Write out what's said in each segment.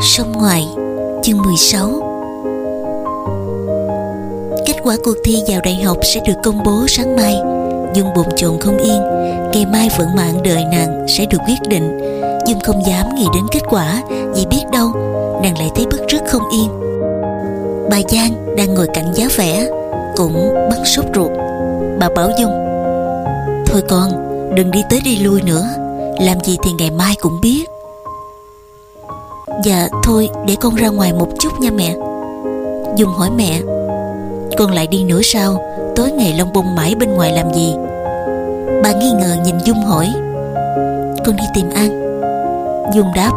Sông ngoài, chương 16 Kết quả cuộc thi vào đại học sẽ được công bố sáng mai. Dung bồn chồn không yên, Ngày mai vận mạng đời nàng sẽ được quyết định. Dung không dám nghĩ đến kết quả, Vì biết đâu, nàng lại thấy bức rất không yên. Bà Giang đang ngồi cạnh giá vẽ, Cũng bắt sốt ruột. Bà bảo Dung, Thôi con, đừng đi tới đi lui nữa, Làm gì thì ngày mai cũng biết. Dạ thôi, để con ra ngoài một chút nha mẹ. Dung hỏi mẹ, Con lại đi nữa sao? Tối ngày lông bông mãi bên ngoài làm gì? Bà nghi ngờ nhìn Dung hỏi, Con đi tìm An. Dung đáp,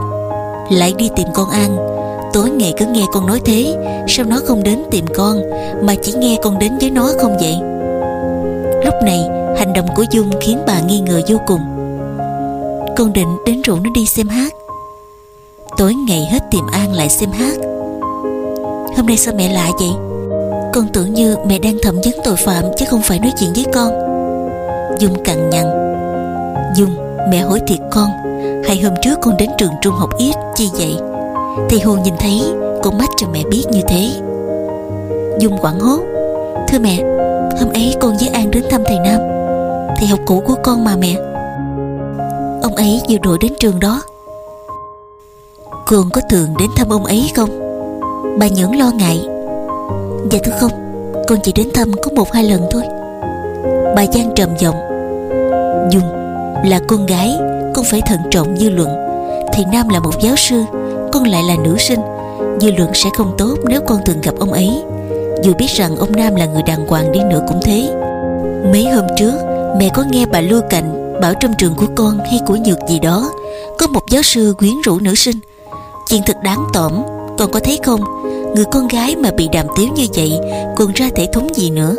Lại đi tìm con An. Tối ngày cứ nghe con nói thế, Sao nó không đến tìm con, Mà chỉ nghe con đến với nó không vậy? Lúc này, hành động của Dung khiến bà nghi ngờ vô cùng. Con định đến rủ nó đi xem hát. Tối ngày hết tìm An lại xem hát. Hôm nay sao mẹ lạ vậy? Con tưởng như mẹ đang thẩm vấn tội phạm Chứ không phải nói chuyện với con. Dung cằn nhằn. Dung, mẹ hỏi thiệt con. Hai hôm trước con đến trường trung học ít Chi vậy? Thầy Hồ nhìn thấy, Con mắt cho mẹ biết như thế. Dung quảng hốt. Thưa mẹ, Hôm ấy con với An đến thăm thầy Nam. Thầy học cũ của con mà mẹ. Ông ấy vừa đổi đến trường đó con có thường đến thăm ông ấy không? Bà nhẫn lo ngại. Dạ thưa không, Con chỉ đến thăm có một hai lần thôi. Bà Giang trầm giọng. Dung, là con gái, Con phải thận trọng dư luận. Thì Nam là một giáo sư, Con lại là nữ sinh. Dư luận sẽ không tốt nếu con thường gặp ông ấy. Dù biết rằng ông Nam là người đàng hoàng đi nữa cũng thế. Mấy hôm trước, Mẹ có nghe bà Lưu Cạnh Bảo trong trường của con hay của Nhược gì đó, Có một giáo sư quyến rũ nữ sinh. Chuyện thật đáng tổm Con có thấy không? Người con gái mà bị đàm tiếu như vậy, Còn ra thể thống gì nữa?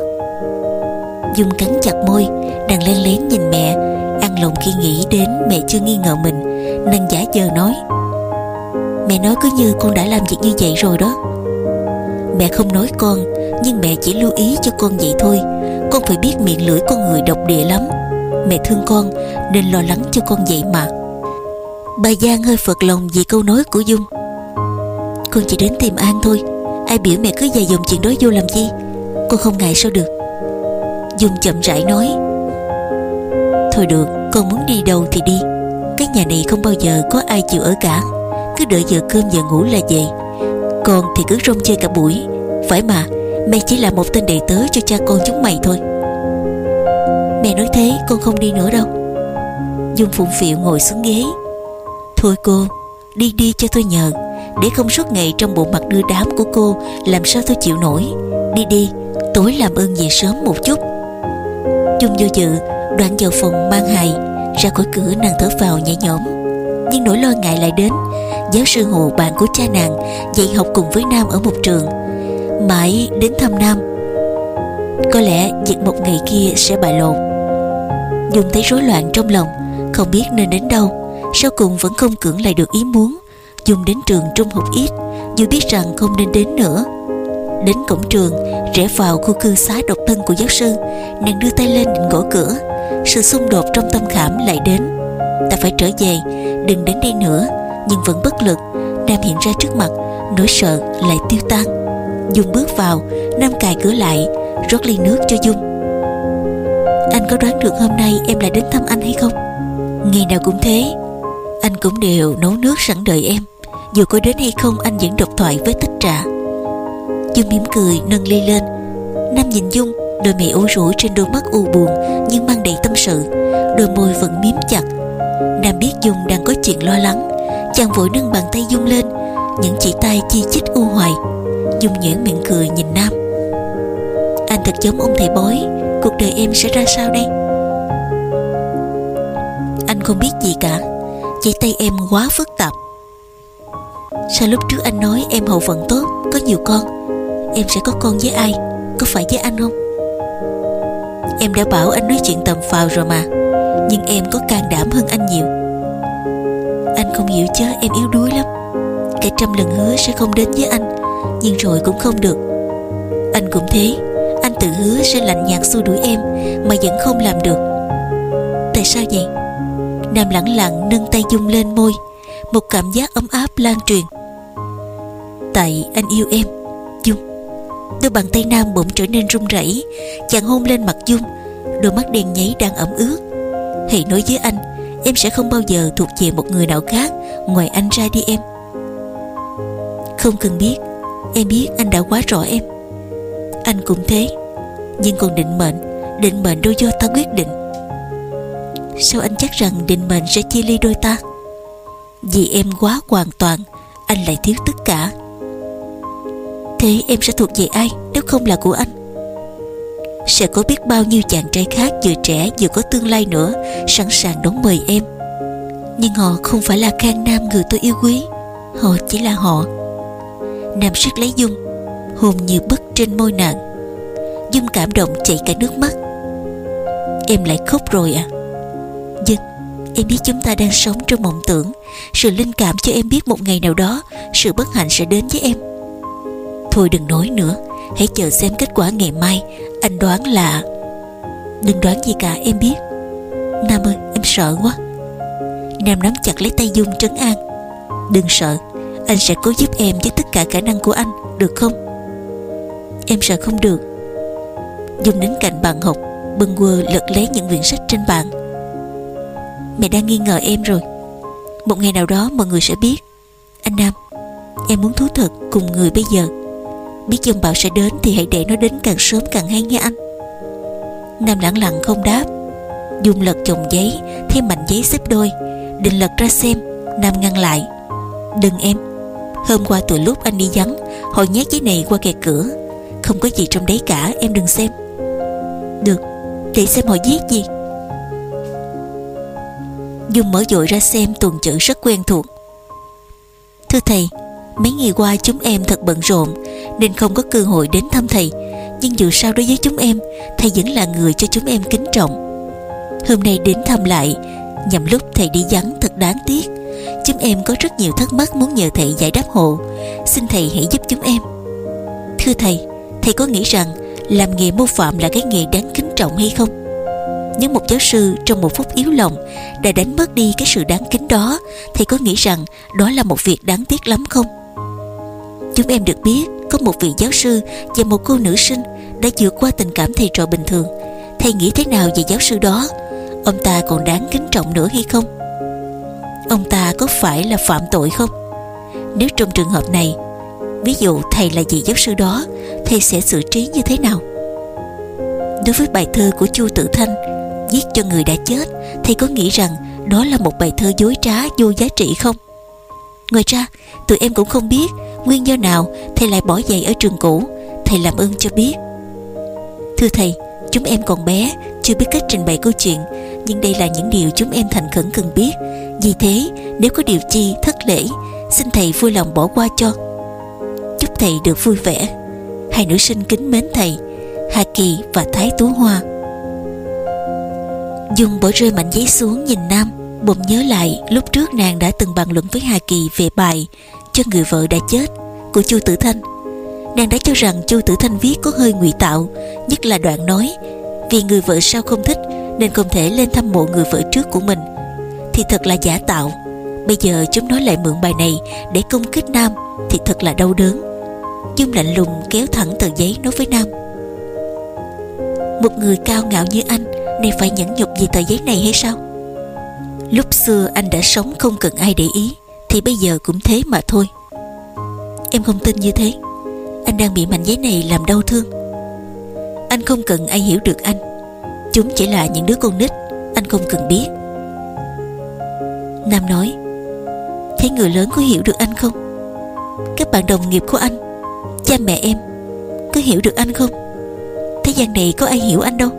Dung cắn chặt môi, Đang lên lén nhìn mẹ. Ăn lòng khi nghĩ đến mẹ chưa nghi ngờ mình, Nàng giả giờ nói. Mẹ nói cứ như con đã làm việc như vậy rồi đó. Mẹ không nói con, Nhưng mẹ chỉ lưu ý cho con vậy thôi. Con phải biết miệng lưỡi con người độc địa lắm. Mẹ thương con, Nên lo lắng cho con vậy mà. Bà Giang hơi phật lòng vì câu nói của Dung. Con chỉ đến tìm An thôi. Ai biểu mẹ cứ dài dòng chuyện đó vô làm chi? Con không ngại sao được? Dung chậm rãi nói. Thôi được, con muốn đi đâu thì đi. Cái nhà này không bao giờ có ai chịu ở cả. Cứ đợi giờ cơm giờ ngủ là về. Con thì cứ rong chơi cả buổi. Phải mà, Mẹ chỉ là một tên đệ tớ cho cha con chúng mày thôi. Mẹ nói thế, con không đi nữa đâu. Dung phụng phịu ngồi xuống ghế. Thôi cô, Đi đi cho tôi nhờ. Để không suốt ngày trong bộ mặt đưa đám của cô, Làm sao tôi chịu nổi? Đi đi, Tối làm ơn về sớm một chút. Chung vô dự Đoạn vào phòng mang hài, Ra khỏi cửa nàng thở vào nhẹ nhõm. Nhưng nỗi lo ngại lại đến. Giáo sư Hồ, bạn của cha nàng, Dạy học cùng với Nam ở một trường. Mãi đến thăm Nam. Có lẽ việc một ngày kia sẽ bại lộ. Dùng thấy rối loạn trong lòng, Không biết nên đến đâu sau cùng vẫn không cưỡng lại được ý muốn, dùng đến trường trung học ít, dù biết rằng không nên đến nữa. Đến cổng trường, rẽ vào khu cư xá độc thân của giáo sư, nàng đưa tay lên định gõ cửa. Sự xung đột trong tâm khảm lại đến. Ta phải trở về, đừng đến đây nữa, nhưng vẫn bất lực. Nam hiện ra trước mặt, nỗi sợ lại tiêu tan. Dung bước vào, nam cài cửa lại, rót ly nước cho dung. Anh có đoán được hôm nay em lại đến thăm anh hay không? Ngày nào cũng thế anh cũng đều nấu nước sẵn đợi em. Dù có đến hay không, anh vẫn độc thoại với tích trà. Dung mỉm cười, nâng ly lên. Nam nhìn Dung, Đôi mày ủ rũ trên đôi mắt u buồn, Nhưng mang đầy tâm sự. Đôi môi vẫn miếm chặt. Nam biết Dung đang có chuyện lo lắng. Chàng vội nâng bàn tay Dung lên. Những chỉ tay chi chít u hoài. Dung nhuyễn miệng cười nhìn Nam. Anh thật giống ông thầy bói. Cuộc đời em sẽ ra sao đây? Anh không biết gì cả chỉ tay em quá phức tạp. Sao lúc trước anh nói em hậu vận tốt, Có nhiều con, Em sẽ có con với ai? Có phải với anh không? Em đã bảo anh nói chuyện tầm phào rồi mà, Nhưng em có can đảm hơn anh nhiều. Anh không hiểu chứ em yếu đuối lắm. Cả trăm lần hứa sẽ không đến với anh, Nhưng rồi cũng không được. Anh cũng thế, Anh tự hứa sẽ lạnh nhạt xua đuổi em, Mà vẫn không làm được. Tại sao vậy? Nam lặng lặng nâng tay dung lên môi, Một cảm giác ấm áp lan truyền. Tại anh yêu em, Dung. Đôi bàn tay Nam bỗng trở nên run rẩy, Chàng hôn lên mặt Dung, Đôi mắt đen nháy đang ẩm ướt. Hãy nói với anh, Em sẽ không bao giờ thuộc về một người nào khác Ngoài anh ra đi em. Không cần biết, Em biết anh đã quá rõ em. Anh cũng thế, Nhưng còn định mệnh Định mệnh đâu do ta quyết định. Sao anh chắc rằng định mệnh sẽ chia ly đôi ta? Vì em quá hoàn toàn, Anh lại thiếu tất cả. Thế em sẽ thuộc về ai, Nếu không là của anh? Sẽ có biết bao nhiêu chàng trai khác, Vừa trẻ vừa có tương lai nữa, Sẵn sàng đón mời em. Nhưng họ không phải là Khang Nam người tôi yêu quý. Họ chỉ là họ. Nam sức lấy Dung hồn như bức trên môi nàng. Dung cảm động chảy cả nước mắt. Em lại khóc rồi à? Dân Em biết chúng ta đang sống trong mộng tưởng. Sự linh cảm cho em biết một ngày nào đó, Sự bất hạnh sẽ đến với em. Thôi đừng nói nữa, Hãy chờ xem kết quả ngày mai. Anh đoán là Đừng đoán gì cả, em biết. Nam ơi, em sợ quá. Nam nắm chặt lấy tay Dung trấn an. Đừng sợ, Anh sẽ cố giúp em với tất cả khả năng của anh, Được không? Em sợ không được. Dung đến cạnh bàn học Bưng quơ lật lấy những quyển sách trên bàn. Mẹ đang nghi ngờ em rồi. Một ngày nào đó mọi người sẽ biết. Anh Nam, Em muốn thú thật cùng người bây giờ. Biết dân bão sẽ đến Thì hãy để nó đến càng sớm càng hay nha anh. Nam lặng lặng không đáp. Dung lật chồng giấy, Thêm mảnh giấy xếp đôi. Định lật ra xem. Nam ngăn lại. Đừng em. Hôm qua từ lúc anh đi vắng, Họ nhét giấy này qua kẹt cửa. Không có gì trong đấy cả, em đừng xem. Được, Để xem họ viết gì. Dung mở dội ra xem tuần chữ rất quen thuộc. Thưa thầy, Mấy ngày qua chúng em thật bận rộn, Nên không có cơ hội đến thăm thầy. Nhưng dù sao đối với chúng em, Thầy vẫn là người cho chúng em kính trọng. Hôm nay đến thăm lại, Nhằm lúc thầy đi vắng thật đáng tiếc. Chúng em có rất nhiều thắc mắc muốn nhờ thầy giải đáp hộ. Xin thầy hãy giúp chúng em. Thưa thầy Thầy có nghĩ rằng Làm nghề mô phạm là cái nghề đáng kính trọng hay không? Nếu một giáo sư trong một phút yếu lòng Đã đánh mất đi cái sự đáng kính đó Thầy có nghĩ rằng Đó là một việc đáng tiếc lắm không? Chúng em được biết, Có một vị giáo sư và một cô nữ sinh Đã vượt qua tình cảm thầy trò bình thường. Thầy nghĩ thế nào về giáo sư đó? Ông ta còn đáng kính trọng nữa hay không? Ông ta có phải là phạm tội không? Nếu trong trường hợp này, Ví dụ thầy là vị giáo sư đó, Thầy sẽ xử trí như thế nào? Đối với bài thơ của Chu Tử Thanh Viết cho người đã chết, thì có nghĩ rằng Đó là một bài thơ dối trá vô giá trị không? Ngoài ra, tụi em cũng không biết Nguyên do nào thầy lại bỏ dạy ở trường cũ, Thầy làm ơn cho biết. Thưa thầy, Chúng em còn bé, Chưa biết cách trình bày câu chuyện, Nhưng đây là những điều chúng em thành khẩn cần biết. Vì thế, nếu có điều chi thất lễ, Xin thầy vui lòng bỏ qua cho. Chúc thầy được vui vẻ. Hai nữ sinh kính mến thầy, Hà Kỳ và Thái Tú Hoa. Dung bỏ rơi mảnh giấy xuống nhìn Nam, Bỗng nhớ lại lúc trước nàng đã từng bàn luận với Hà Kỳ về bài Cho người vợ đã chết của Chu Tử Thanh. Nàng đã cho rằng Chu Tử Thanh viết có hơi ngụy tạo, Nhất là đoạn nói, Vì người vợ sao không thích, Nên không thể lên thăm mộ người vợ trước của mình. Thì thật là giả tạo. Bây giờ chúng nói lại mượn bài này Để công kích Nam, Thì thật là đau đớn. Dung lạnh lùng kéo thẳng tờ giấy nói với Nam, Một người cao ngạo như anh Nay phải nhẫn nhục vì tờ giấy này hay sao? Lúc xưa anh đã sống không cần ai để ý, Thì bây giờ cũng thế mà thôi. Em không tin như thế. Anh đang bị mảnh giấy này làm đau thương. Anh không cần ai hiểu được anh. Chúng chỉ là những đứa con nít, Anh không cần biết. Nam nói Thế người lớn có hiểu được anh không? Các bạn đồng nghiệp của anh, Cha mẹ em, Có hiểu được anh không? Thế gian này có ai hiểu anh đâu.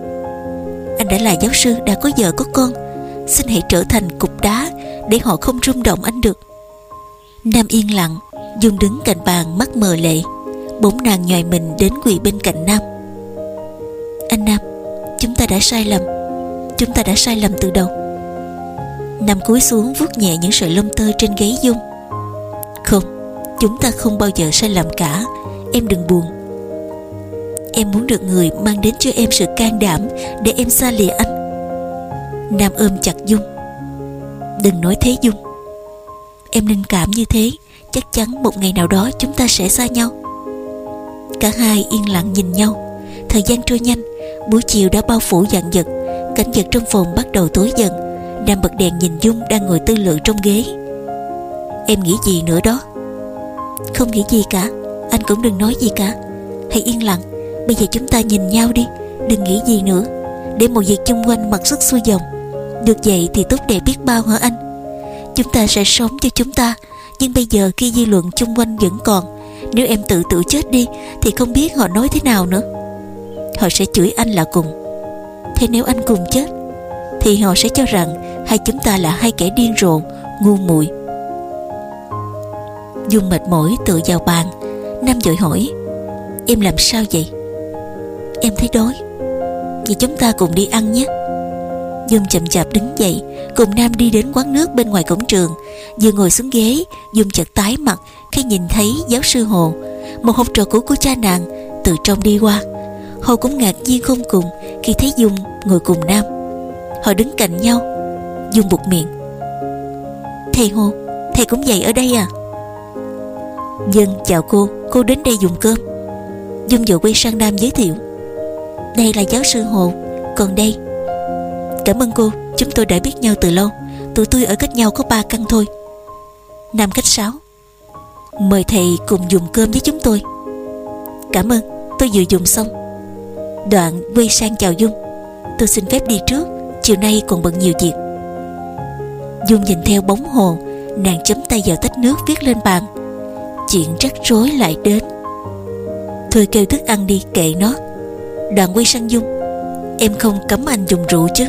Anh đã là giáo sư, đã có vợ có con. Xin hãy trở thành cục đá Để họ không rung động anh được. Nam yên lặng Dung đứng cạnh bàn mắt mờ lệ. Bỗng nàng nhòi mình đến quỳ bên cạnh Nam. Anh Nam, Chúng ta đã sai lầm. Chúng ta đã sai lầm từ đầu. Nam cúi xuống vuốt nhẹ những sợi lông tơ trên gáy Dung. Không, Chúng ta không bao giờ sai lầm cả. Em đừng buồn. Em muốn được người mang đến cho em sự can đảm Để em xa lìa anh. Nam ôm chặt Dung. Đừng nói thế, Dung. Em linh cảm như thế, Chắc chắn một ngày nào đó chúng ta sẽ xa nhau. Cả hai yên lặng nhìn nhau. Thời gian trôi nhanh, Buổi chiều đã bao phủ dạng dật Cảnh vật trong phòng bắt đầu tối dần. Nam bật đèn nhìn Dung đang ngồi tư lự trong ghế. Em nghĩ gì nữa đó? Không nghĩ gì cả. Anh cũng đừng nói gì cả. Hãy yên lặng. Bây giờ chúng ta nhìn nhau đi, Đừng nghĩ gì nữa. Để một việc chung quanh mặc sức xuôi dòng. Được vậy thì tốt đẹp biết bao hả anh? Chúng ta sẽ sống cho chúng ta, Nhưng bây giờ khi dư luận chung quanh vẫn còn, Nếu em tự tự chết đi, Thì không biết họ nói thế nào nữa. Họ sẽ chửi anh là cùng. Thế nếu anh cùng chết, Thì họ sẽ cho rằng Hai chúng ta là hai kẻ điên rồ, Ngu muội. Dung mệt mỏi tựa vào bàn. Nam dội hỏi, Em làm sao vậy? Em thấy đói. Vậy chúng ta cùng đi ăn nhé. Dung chậm chạp đứng dậy, Cùng Nam đi đến quán nước bên ngoài cổng trường. Vừa ngồi xuống ghế Dung chợt tái mặt Khi nhìn thấy giáo sư Hồ, Một học trò cũ của cha nàng, Từ trong đi qua. Hồ cũng ngạc nhiên không cùng Khi thấy Dung ngồi cùng Nam. Họ đứng cạnh nhau. Dung buộc miệng. Thầy Hồ, Thầy cũng dạy ở đây à? Dân chào cô Cô đến đây dùng cơm. Dung vội quay sang Nam giới thiệu. Đây là giáo sư Hồ. Còn đây. Cảm ơn cô. Chúng tôi đã biết nhau từ lâu. Tụi tôi ở cách nhau có ba căn thôi. Nam cách sáu Mời thầy cùng dùng cơm với chúng tôi. Cảm ơn. Tôi vừa dùng xong. Đoạn quay sang chào Dung. Tôi xin phép đi trước. Chiều nay còn bận nhiều việc. Dung nhìn theo bóng hồ. Nàng chấm tay vào tách nước viết lên bàn. Chuyện rắc rối lại đến. Thôi kêu thức ăn đi, kệ nó. Đoạn quay sang Dung. Em không cấm anh dùng rượu chứ?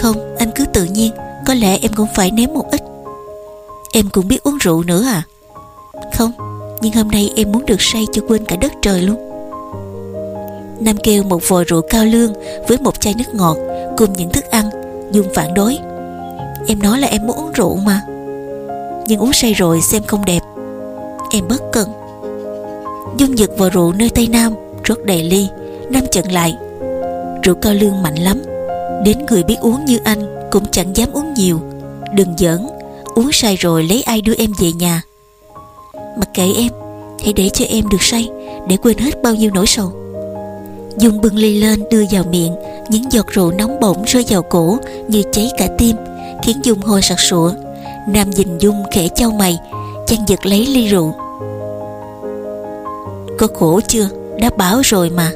Không, anh cứ tự nhiên, Có lẽ em cũng phải nếm một ít. Em cũng biết uống rượu nữa à? Không, Nhưng hôm nay em muốn được say cho quên cả đất trời luôn. Nam kêu một vò rượu cao lương Với một chai nước ngọt Cùng những thức ăn, Dung phản đối. Em nói là em muốn uống rượu mà. Nhưng uống say rồi xem không đẹp. Em bất cần. Dung giật vào rượu nơi tay Nam, Rót đầy ly. Nam chận lại, Rượu cao lương mạnh lắm. Đến người biết uống như anh Cũng chẳng dám uống nhiều. Đừng giỡn, Uống say rồi lấy ai đưa em về nhà. Mặc kệ em, Hãy để cho em được say, Để quên hết bao nhiêu nỗi sầu. Dung bưng ly lên đưa vào miệng, Những giọt rượu nóng bỏng rơi vào cổ Như cháy cả tim, Khiến Dung hôi sặc sụa. Nam nhìn Dung khẽ trao mày, Chăn giật lấy ly rượu. Có khổ chưa? Đã bảo rồi mà.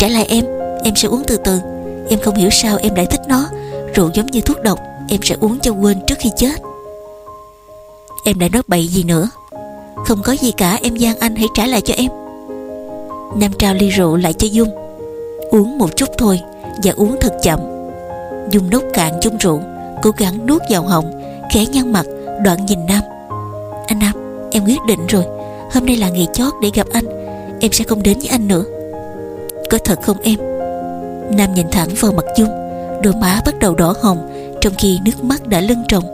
Trả lại em Em sẽ uống từ từ. Em không hiểu sao em lại thích nó. Rượu giống như thuốc độc, Em sẽ uống cho quên trước khi chết. Em đã nói bậy gì nữa? Không có gì cả, em gian anh hãy trả lại cho em. Nam trao ly rượu lại cho Dung. Uống một chút thôi, Và uống thật chậm. Dung nốc cạn chung rượu, Cố gắng nuốt vào họng, Khẽ nhăn mặt, Đoạn nhìn Nam. Anh Nam, em quyết định rồi. Hôm nay là ngày chót để gặp anh. Em sẽ không đến với anh nữa. Có thật không em? Nam nhìn thẳng vào mặt Dung, Đôi má bắt đầu đỏ hồng, Trong khi nước mắt đã lưng tròng.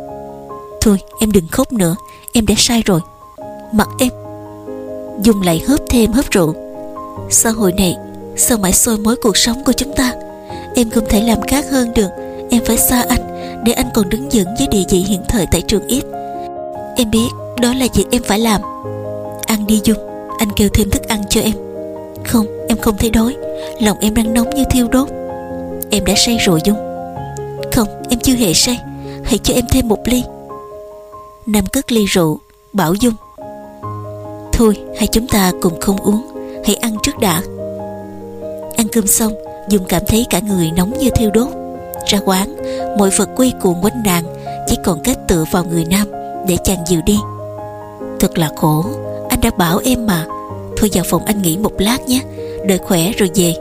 Thôi, em đừng khóc nữa, Em đã sai rồi. Mặt em. Dung lại hớp thêm hớp rượu. Xã hội này, Sao mãi soi mối cuộc sống của chúng ta? Em không thể làm khác hơn được, Em phải xa anh, Để anh còn đứng vững với địa vị hiện thời tại trường ít Em biết, đó là việc em phải làm. Ăn đi Dung, Anh kêu thêm thức ăn cho em. Không em không thấy đói. Lòng em đang nóng như thiêu đốt, Em đã say rồi Dung. Không, em chưa hề say. Hãy cho em thêm một ly. Nam cất ly rượu, Bảo Dung. Thôi, hai chúng ta cùng không uống, Hãy ăn trước đã. Ăn cơm xong, Dung cảm thấy cả người nóng như thiêu đốt. Ra quán, Mọi vật quay cuồng quanh nàng, Chỉ còn cách tựa vào người Nam Để chàng dịu đi. Thật là khổ, Anh đã bảo em mà. Thôi vào phòng anh nghỉ một lát nhé, Đợi khỏe rồi về.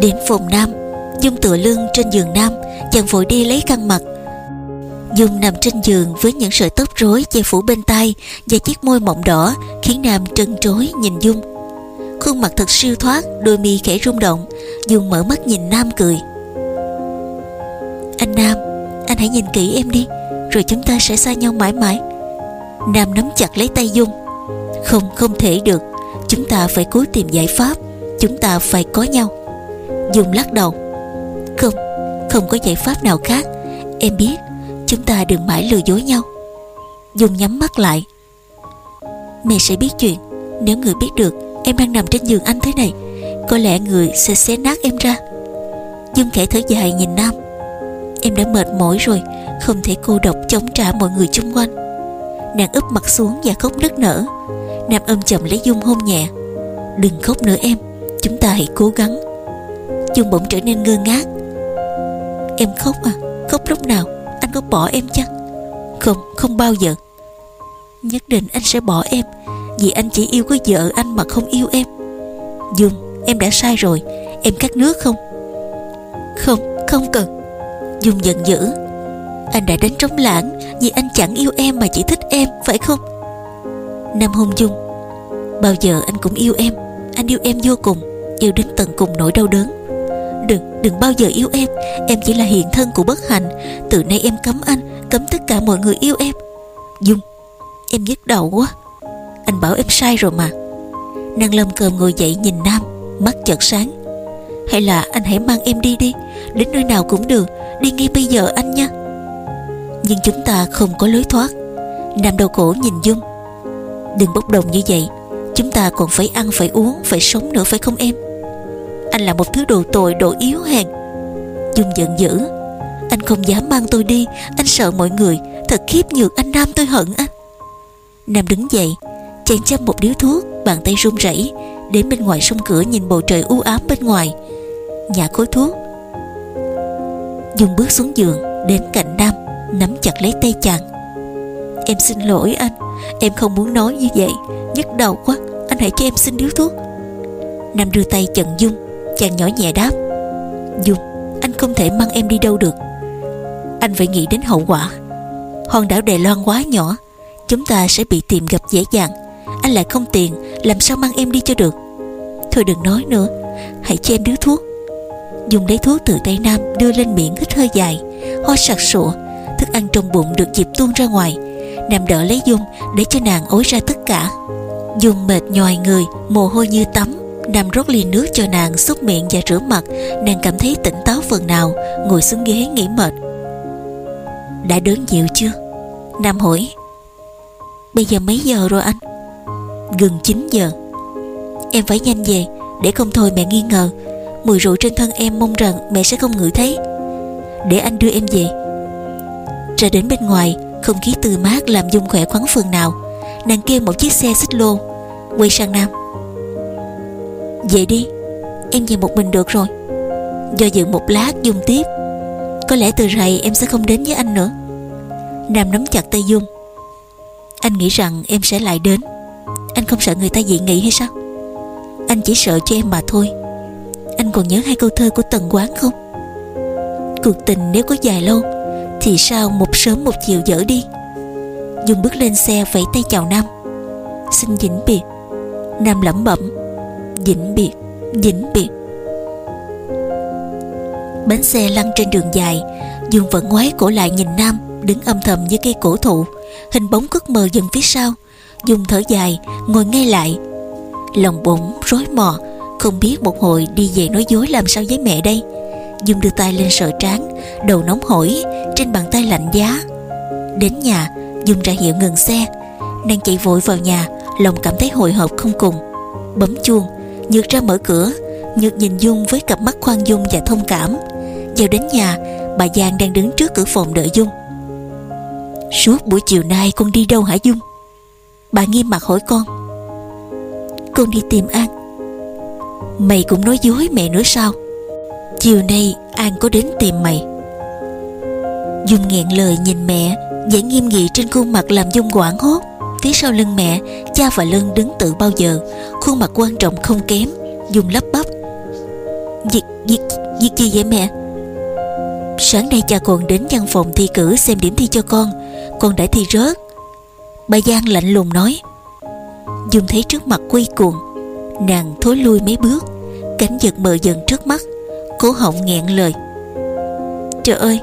Đến phòng Nam Dung tựa lưng trên giường Nam Chàng vội đi lấy khăn mặt Dung nằm trên giường với những sợi tóc rối che phủ bên tai và chiếc môi mọng đỏ khiến Nam trân trối nhìn Dung. Khuôn mặt thật siêu thoát, đôi mi khẽ rung động. Dung mở mắt nhìn Nam cười. Anh Nam, anh hãy nhìn kỹ em đi, rồi chúng ta sẽ xa nhau mãi mãi. Nam nắm chặt lấy tay Dung. Không, không thể được. Chúng ta phải cố tìm giải pháp. Chúng ta phải có nhau. Dung lắc đầu. Không, không có giải pháp nào khác. Em biết Chúng ta đừng mãi lừa dối nhau. Dung nhắm mắt lại. Mẹ sẽ biết chuyện. Nếu người biết được em đang nằm trên giường anh thế này Có lẽ người sẽ xé nát em ra. Dung khẽ thở dài nhìn Nam. Em đã mệt mỏi rồi Không thể cô độc chống trả mọi người chung quanh. Nàng úp mặt xuống và khóc nức nở. Nam ôm chậm lấy Dung hôn nhẹ. Đừng khóc nữa em Chúng ta hãy cố gắng. Dung bỗng trở nên ngơ ngác. Em khóc à? Khóc lúc nào? Anh có bỏ em chắc Không không bao giờ. Nhất định anh sẽ bỏ em, Vì anh chỉ yêu có vợ anh mà không yêu em. Dung, em đã sai rồi. Em cắt nước không? Không không cần. Dung giận dữ. Anh đã đánh trống lãng, Vì anh chẳng yêu em mà chỉ thích em, Phải không? Nam hôn Dung, Bao giờ anh cũng yêu em. Anh yêu em vô cùng Yêu đến tận cùng nỗi đau đớn. Đừng, đừng bao giờ yêu em. Em chỉ là hiện thân của bất hạnh. Từ nay em cấm anh Cấm tất cả mọi người yêu em. Dung Em nhức đầu quá. Anh bảo em sai rồi mà. Nàng lâm cơm ngồi dậy nhìn Nam Mắt chợt sáng. Hay là anh hãy mang em đi đi Đến nơi nào cũng được Đi ngay bây giờ anh nha. Nhưng chúng ta không có lối thoát. Nam đầu cổ nhìn Dung. Đừng bốc đồng như vậy Chúng ta còn phải ăn phải uống Phải sống nữa phải không em? Anh là một thứ đồ tội đồ yếu hèn. Dung giận dữ. Anh không dám mang tôi đi. Anh sợ mọi người. Thật khiếp nhược anh Nam tôi hận anh Nam đứng dậy, Chàng chăm một điếu thuốc, Bàn tay run rẩy, Đến bên ngoài sông cửa nhìn bầu trời u ám bên ngoài. Nhả khối thuốc. Dung bước xuống giường, Đến cạnh Nam, Nắm chặt lấy tay chàng. Em xin lỗi anh, Em không muốn nói như vậy. Nhức đầu quá, Anh hãy cho em xin điếu thuốc. Nam đưa tay chận Dung. Chàng nhỏ nhẹ đáp, Dung, Anh không thể mang em đi đâu được. Anh phải nghĩ đến hậu quả. Hòn đảo Đài Loan quá nhỏ, Chúng ta sẽ bị tìm gặp dễ dàng. Anh lại không tiền Làm sao mang em đi cho được? Thôi đừng nói nữa, Hãy cho em điếu thuốc. Dùng lấy thuốc từ tay Nam, đưa lên miệng hít hơi dài. Ho sặc sụa, Thức ăn trong bụng được dịp tuôn ra ngoài. Nam đỡ lấy Dung, để cho nàng ối ra tất cả. Dung mệt nhòi người, Mồ hôi như tắm. Nam rót ly nước cho nàng xúc miệng và rửa mặt. Nàng cảm thấy tỉnh táo phần nào, Ngồi xuống ghế nghỉ mệt. Đã đớn nhiều chưa? Nam hỏi. Bây giờ mấy giờ rồi anh? Gần 9 giờ. Em phải nhanh về, Để không thôi mẹ nghi ngờ. Mùi rượu trên thân em mong rằng mẹ sẽ không ngửi thấy. Để anh đưa em về. Ra đến bên ngoài, Không khí tươi mát làm Dung khỏe khoắn phần nào. Nàng kêu một chiếc xe xích lô. Quay sang Nam. Về đi, Em về một mình được rồi. Do dự một lát Dung tiếp. Có lẽ từ rày em sẽ không đến với anh nữa. Nam nắm chặt tay Dung. Anh nghĩ rằng em sẽ lại đến. Anh không sợ người ta dị nghị hay sao? Anh chỉ sợ cho em mà thôi. Anh còn nhớ hai câu thơ của Tần Quán không? Cuộc tình nếu có dài lâu, Thì sao một sớm một chiều dở đi? Dung bước lên xe vẫy tay chào Nam. Xin vĩnh biệt. Nam lẩm bẩm. Vĩnh biệt, vĩnh biệt. Bánh xe lăn trên đường dài dương vẫn ngoái cổ lại nhìn Nam Đứng âm thầm như cây cổ thụ Hình bóng cất mờ dần phía sau. Dung thở dài, ngồi ngay lại. Lòng bụng rối mò Không biết một hồi đi về nói dối làm sao với mẹ đây. Dung đưa tay lên sợ trán Đầu nóng hổi Trên bàn tay lạnh giá. Đến nhà Dung ra hiệu ngừng xe. Nàng chạy vội vào nhà Lòng cảm thấy hồi hộp không cùng. Bấm chuông Nhược ra mở cửa, Nhược nhìn Dung với cặp mắt khoan dung và thông cảm. Vào đến nhà, Bà Giang đang đứng trước cửa phòng đợi Dung. Suốt buổi chiều nay con đi đâu hả Dung? Bà nghiêm mặt hỏi con. Con đi tìm An. Mày cũng nói dối mẹ nữa sao? Chiều nay An có đến tìm mày. Dung nghẹn lời nhìn mẹ, vẻ nghiêm nghị trên khuôn mặt làm Dung quảng hốt. Phía sau lưng mẹ Cha và Lân đứng tự bao giờ. Khuôn mặt quan trọng không kém dùng lấp bắp. Việc, việc, việc gì vậy mẹ? Sáng nay cha còn đến văn phòng thi cử Xem điểm thi cho con. Con đã thi rớt. Bà Giang lạnh lùng nói. Dung thấy trước mặt quay cuồng Nàng thối lui mấy bước. Cảnh vật mờ dần trước mắt Cố họng nghẹn lời. Trời ơi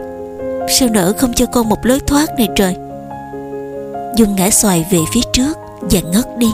Sao nỡ không cho con một lối thoát này trời? Dung ngã xoài về phía trước Và ngất đi.